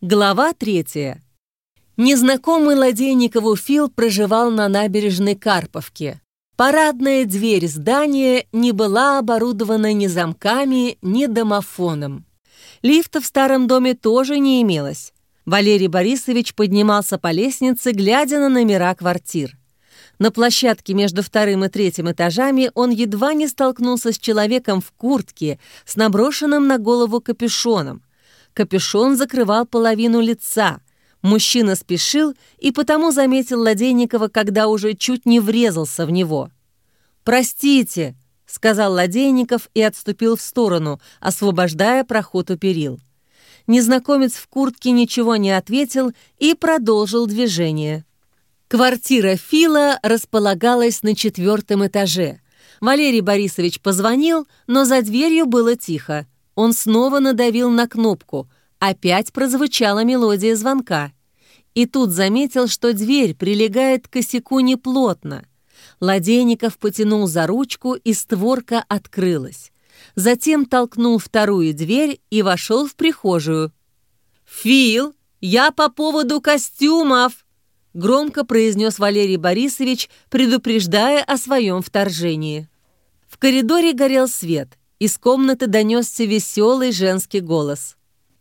Глава третья. Незнакомый Ладейникову Фил проживал на набережной Карповки. Парадная дверь здания не была оборудована ни замками, ни домофоном. Лифта в старом доме тоже не имелось. Валерий Борисович поднимался по лестнице, глядя на номера квартир. На площадке между вторым и третьим этажами он едва не столкнулся с человеком в куртке с наброшенным на голову капюшоном. Капюшон закрывал половину лица. Мужчина спешил и потому заметил Ладейникова, когда уже чуть не врезался в него. «Простите», — сказал Ладейников и отступил в сторону, освобождая проход у перил. Незнакомец в куртке ничего не ответил и продолжил движение. Квартира Фила располагалась на четвертом этаже. Валерий Борисович позвонил, но за дверью было тихо. Он снова надавил на кнопку. Опять прозвучала мелодия звонка. И тут заметил, что дверь прилегает к косяку неплотно. Ладейников потянул за ручку, и створка открылась. Затем толкнул вторую дверь и вошел в прихожую. «Фил, я по поводу костюмов!» громко произнес Валерий Борисович, предупреждая о своем вторжении. В коридоре горел свет. Из комнаты донесся веселый женский голос.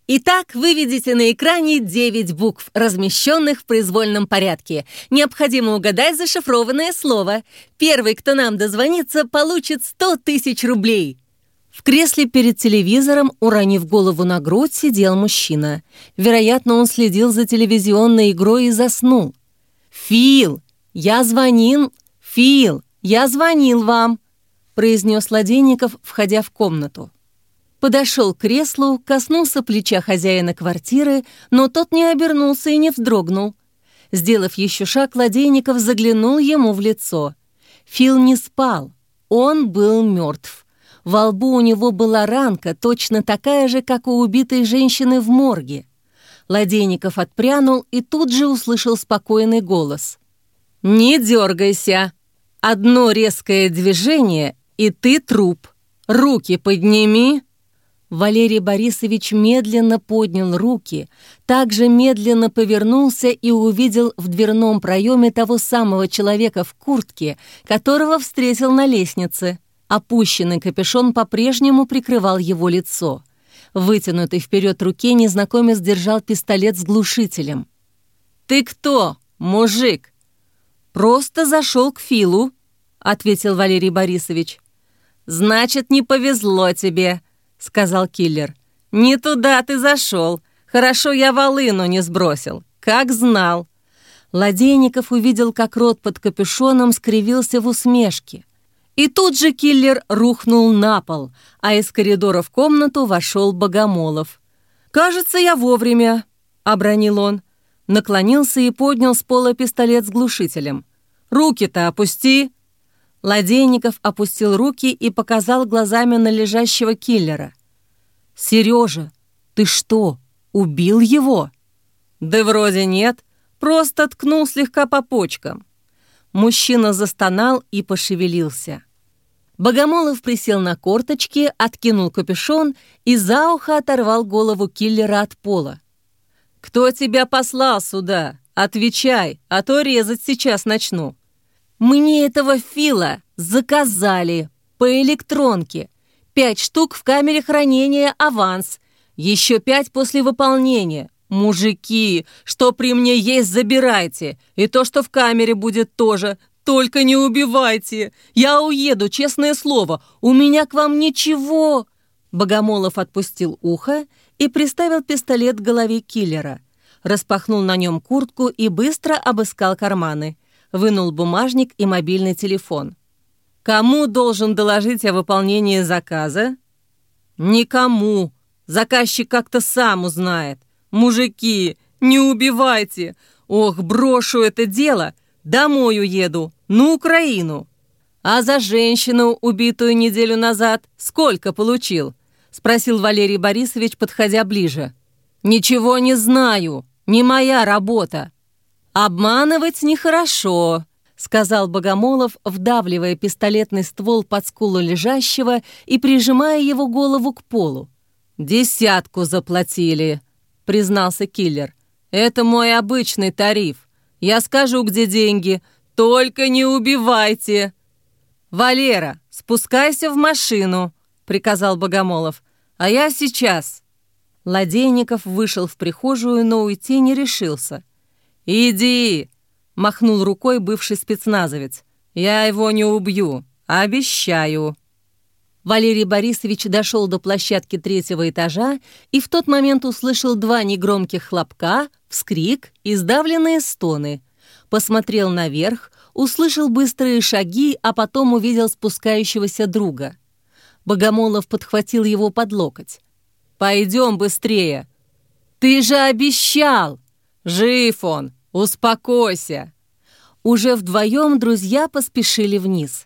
Итак, вы видите на экране 9 букв, размещенных в произвольном порядке. Необходимо угадать зашифрованное слово. Первый, кто нам дозвонится, получит 100 тысяч рублей. В кресле перед телевизором, уронив голову на грудь, сидел мужчина. Вероятно, он следил за телевизионной игрой и заснул. «Фил, я звонил! Фил, я звонил вам!» Произнес Ладейников, входя в комнату. Подошел к креслу, коснулся плеча хозяина квартиры, но тот не обернулся и не вздрогнул. Сделав еще шаг, Ладейников заглянул ему в лицо. Фил не спал, он был мертв. Во лбу у него была ранка, точно такая же, как у убитой женщины в морге. Ладейников отпрянул и тут же услышал спокойный голос. «Не дергайся! Одно резкое движение, и ты труп. Руки подними!» Валерий Борисович медленно поднял руки, также медленно повернулся и увидел в дверном проеме того самого человека в куртке, которого встретил на лестнице. Опущенный капюшон по-прежнему прикрывал его лицо. Вытянутой вперед руке незнакомец держал пистолет с глушителем. «Ты кто, мужик?» «Просто зашел к Филу», — ответил Валерий Борисович. «Значит, не повезло тебе», — сказал киллер. «Не туда ты зашел. Хорошо, я волыну не сбросил. Как знал». Ладейников увидел, как рот под капюшоном скривился в усмешке. И тут же киллер рухнул на пол, а из коридора в комнату вошел Богомолов. «Кажется, я вовремя», — обронил он. Наклонился и поднял с пола пистолет с глушителем. «Руки-то опусти!» Ладейников опустил руки и показал глазами на лежащего киллера. «Сережа, ты что, убил его?» «Да вроде нет, просто ткнул слегка по почкам». Мужчина застонал и пошевелился. Богомолов присел на корточки, откинул капюшон и за ухо оторвал голову киллера от пола. «Кто тебя послал сюда? Отвечай, а то резать сейчас начну». Мне этого Фила заказали по электронке. Пять штук в камере хранения аванс. Еще пять после выполнения. Мужики, что при мне есть, забирайте. И то, что в камере будет тоже. Только не убивайте. Я уеду, честное слово. У меня к вам ничего. Богомолов отпустил ухо и приставил пистолет к голове киллера. Распахнул на нем куртку и быстро обыскал карманы вынул бумажник и мобильный телефон. «Кому должен доложить о выполнении заказа?» «Никому. Заказчик как-то сам узнает. Мужики, не убивайте. Ох, брошу это дело. Домой уеду, на Украину». «А за женщину, убитую неделю назад, сколько получил?» — спросил Валерий Борисович, подходя ближе. «Ничего не знаю. Не моя работа. «Обманывать нехорошо», — сказал Богомолов, вдавливая пистолетный ствол под скулу лежащего и прижимая его голову к полу. «Десятку заплатили». признался киллер. «Это мой обычный тариф. Я скажу, где деньги. Только не убивайте!» «Валера, спускайся в машину!» — приказал Богомолов. «А я сейчас!» Ладейников вышел в прихожую, но уйти не решился. «Иди!» — махнул рукой бывший спецназовец. «Я его не убью, обещаю!» Валерий Борисович дошел до площадки третьего этажа и в тот момент услышал два негромких хлопка, вскрик и сдавленные стоны. Посмотрел наверх, услышал быстрые шаги, а потом увидел спускающегося друга. Богомолов подхватил его под локоть. «Пойдем быстрее!» «Ты же обещал!» «Жив он! Успокойся!» Уже вдвоем друзья поспешили вниз.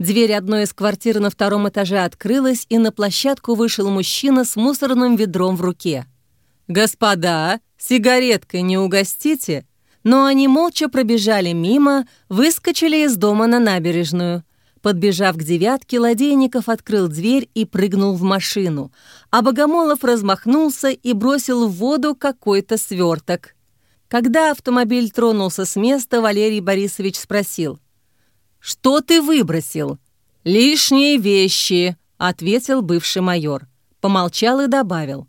Дверь одной из квартир на втором этаже открылась, и на площадку вышел мужчина с мусорным ведром в руке. «Господа, сигареткой не угостите?» Но они молча пробежали мимо, выскочили из дома на набережную. Подбежав к девятке, Ладейников открыл дверь и прыгнул в машину, а Богомолов размахнулся и бросил в воду какой-то сверток. Когда автомобиль тронулся с места, Валерий Борисович спросил — «Что ты выбросил?» «Лишние вещи», — ответил бывший майор. Помолчал и добавил.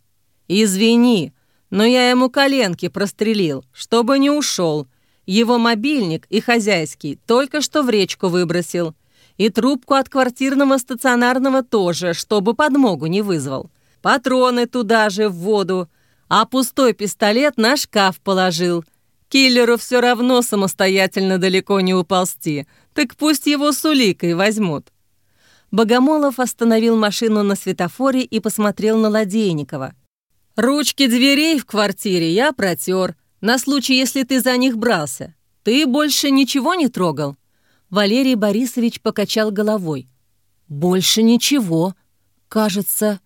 «Извини, но я ему коленки прострелил, чтобы не ушел. Его мобильник и хозяйский только что в речку выбросил. И трубку от квартирного стационарного тоже, чтобы подмогу не вызвал. Патроны туда же, в воду. А пустой пистолет на шкаф положил. Киллеру все равно самостоятельно далеко не уползти, так пусть его с уликой возьмут». Богомолов остановил машину на светофоре и посмотрел на Ладейникова. «Ручки дверей в квартире я протер, на случай, если ты за них брался. Ты больше ничего не трогал?» Валерий Борисович покачал головой. «Больше ничего. Кажется...»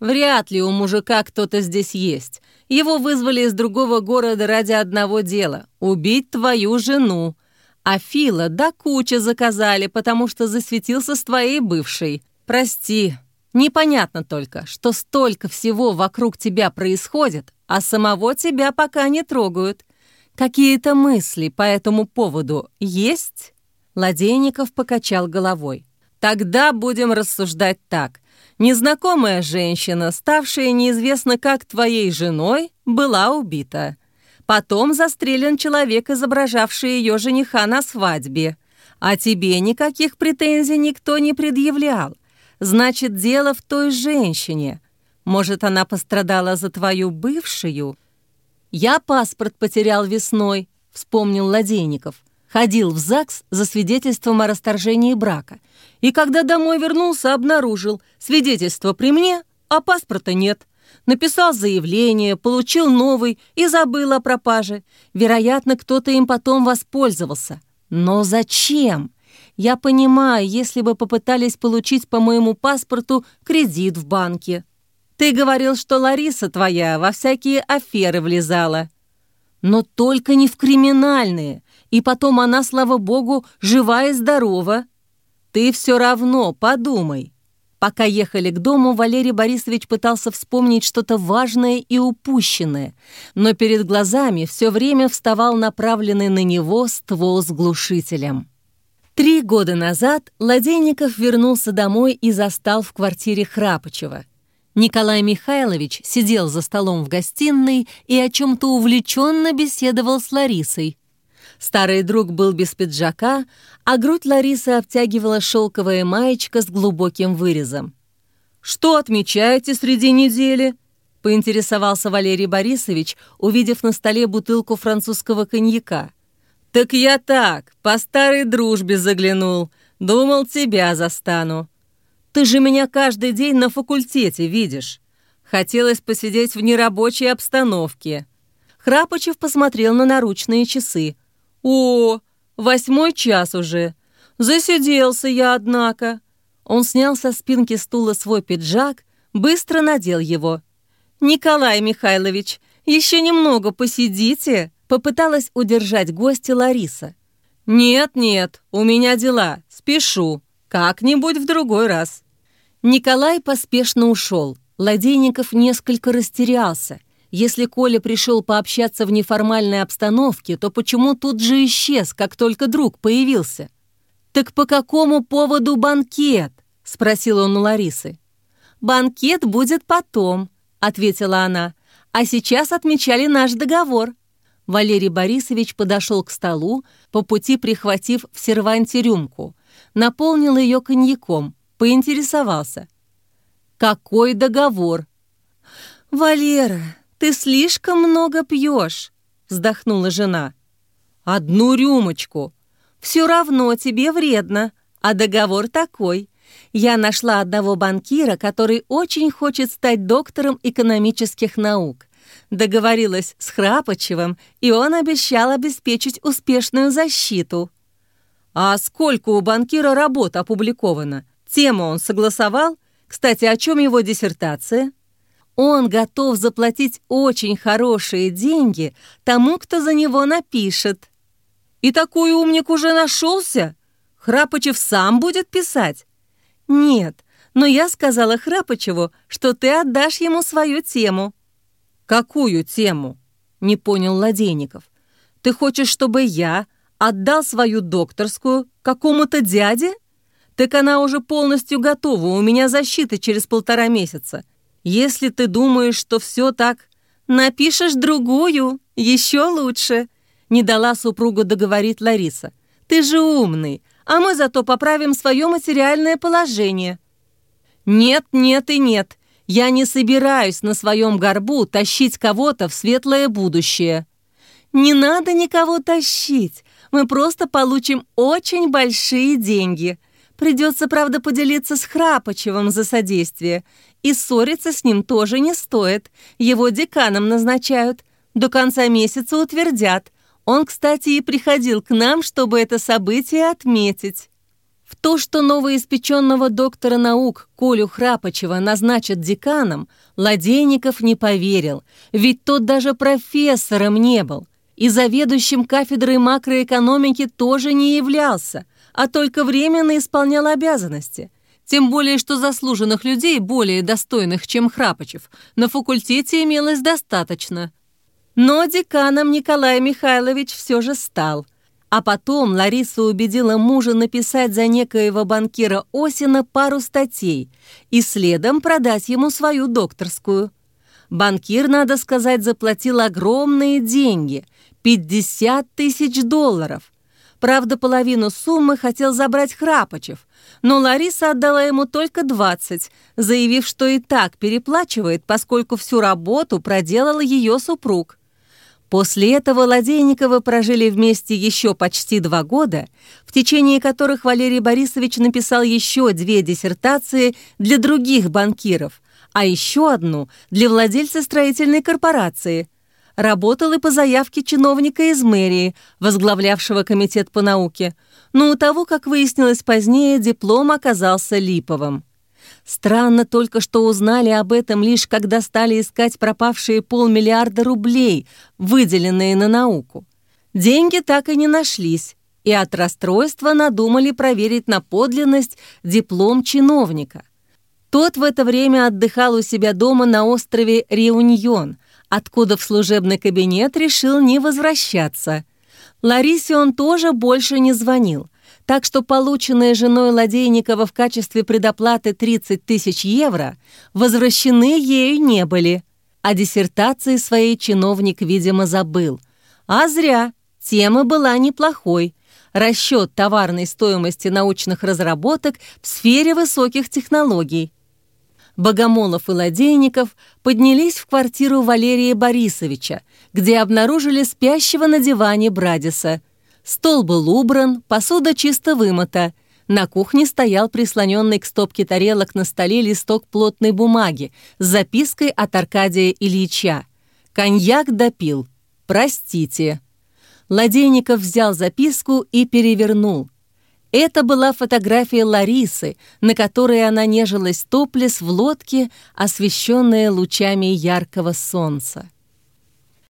«Вряд ли у мужика кто-то здесь есть. Его вызвали из другого города ради одного дела — убить твою жену. А Фила до кучи заказали, потому что засветился с твоей бывшей. Прости, непонятно только, что столько всего вокруг тебя происходит, а самого тебя пока не трогают. Какие-то мысли по этому поводу есть?» Ладейников покачал головой. «Тогда будем рассуждать так. Незнакомая женщина, ставшая неизвестно как твоей женой, была убита. Потом застрелен человек, изображавший ее жениха на свадьбе. А тебе никаких претензий никто не предъявлял. Значит, дело в той женщине. Может, она пострадала за твою бывшую? Я паспорт потерял весной, вспомнил Ладейников. Ходил в ЗАГС за свидетельством о расторжении брака. И когда домой вернулся, обнаружил, свидетельство при мне, а паспорта нет. Написал заявление, получил новый и забыл о пропаже. Вероятно, кто-то им потом воспользовался. Но зачем? Я понимаю, если бы попытались получить по моему паспорту кредит в банке. Ты говорил, что Лариса твоя во всякие аферы влезала. Но только не в криминальные и потом она, слава богу, жива и здорова. Ты все равно подумай». Пока ехали к дому, Валерий Борисович пытался вспомнить что-то важное и упущенное, но перед глазами все время вставал направленный на него ствол с глушителем. Три года назад Ладейников вернулся домой и застал в квартире Храпочева. Николай Михайлович сидел за столом в гостиной и о чем-то увлеченно беседовал с Ларисой, Старый друг был без пиджака, а грудь Ларисы обтягивала шелковая маечка с глубоким вырезом. «Что отмечаете среди недели?» — поинтересовался Валерий Борисович, увидев на столе бутылку французского коньяка. «Так я так, по старой дружбе заглянул. Думал, тебя застану. Ты же меня каждый день на факультете видишь. Хотелось посидеть в нерабочей обстановке». Храпочев посмотрел на наручные часы — «О, восьмой час уже. Засиделся я, однако». Он снял со спинки стула свой пиджак, быстро надел его. «Николай Михайлович, еще немного посидите», попыталась удержать гостя Лариса. «Нет-нет, у меня дела, спешу, как-нибудь в другой раз». Николай поспешно ушел. Ладейников несколько растерялся. Если Коля пришел пообщаться в неформальной обстановке, то почему тут же исчез, как только друг появился? «Так по какому поводу банкет?» — спросил он у Ларисы. «Банкет будет потом», — ответила она. «А сейчас отмечали наш договор». Валерий Борисович подошел к столу, по пути прихватив в серванте рюмку. Наполнил ее коньяком, поинтересовался. «Какой договор?» «Валера, ты слишком много пьешь», — вздохнула жена. «Одну рюмочку. Все равно тебе вредно, а договор такой. Я нашла одного банкира, который очень хочет стать доктором экономических наук. Договорилась с Храпочевым, и он обещал обеспечить успешную защиту. А сколько у банкира работ опубликовано? Тему он согласовал? Кстати, о чем его диссертация? Он готов заплатить очень хорошие деньги тому, кто за него напишет. И такой умник уже нашелся? Храпочев сам будет писать? Нет, но я сказала Храпочеву, что ты отдашь ему свою тему. Какую тему? Не понял Ладейников. Ты хочешь, чтобы я отдал свою докторскую какому-то дяде? Так она уже полностью готова, у меня защита через полтора месяца. Если ты думаешь, что все так, напишешь другую, еще лучше», — не дала супругу договорить Лариса. «Ты же умный, а мы зато поправим свое материальное положение». «Нет, нет и нет. Я не собираюсь на своем горбу тащить кого-то в светлое будущее». «Не надо никого тащить. Мы просто получим очень большие деньги. Придется, правда, поделиться с Храпочевым за содействие. И ссориться с ним тоже не стоит. Его деканом назначают. До конца месяца утвердят. Он, кстати, и приходил к нам, чтобы это событие отметить. В то, что новоиспеченного доктора наук Колю Храпочева назначат деканом, Ладейников не поверил, ведь тот даже профессором не был, и заведующим кафедрой макроэкономики тоже не являлся, а только временно исполнял обязанности – тем более, что заслуженных людей, более достойных, чем Храпочев, на факультете имелось достаточно. Но деканом Николай Михайлович все же стал. А потом Лариса убедила мужа написать за некоего банкира Осина пару статей и следом продать ему свою докторскую. Банкир, надо сказать, заплатил огромные деньги – 50 тысяч долларов – Правда, половину суммы хотел забрать Храпочев, но Лариса отдала ему только 20, заявив, что и так переплачивает, поскольку всю работу проделал ее супруг. После этого Ладейниковы прожили вместе еще почти два года, в течение которых Валерий Борисович написал еще две диссертации для других банкиров, а еще одну для владельца строительной корпорации – работал и по заявке чиновника из мэрии, возглавлявшего комитет по науке, но у того, как выяснилось позднее, диплом оказался липовым. Странно только, что узнали об этом лишь когда стали искать пропавшие полмиллиарда рублей, выделенные на науку. Деньги так и не нашлись, и от расстройства надумали проверить на подлинность диплом чиновника. Тот в это время отдыхал у себя дома на острове Реуньон – откуда в служебный кабинет решил не возвращаться. Ларисе он тоже больше не звонил, так что полученные женой Ладейникова в качестве предоплаты 30 тысяч евро возвращены ею не были, а диссертации своей чиновник, видимо, забыл. А зря, тема была неплохой. Расчет товарной стоимости научных разработок в сфере высоких технологий. Богомолов и Ладейников поднялись в квартиру Валерия Борисовича, где обнаружили спящего на диване Брадиса. Стол был убран, посуда чисто вымыта. На кухне стоял прислоненный к стопке тарелок на столе листок плотной бумаги с запиской от Аркадия Ильича. «Коньяк допил. Простите». Ладейников взял записку и перевернул – это была фотография Ларисы, на которой она нежилась топлес в лодке, освещенная лучами яркого солнца.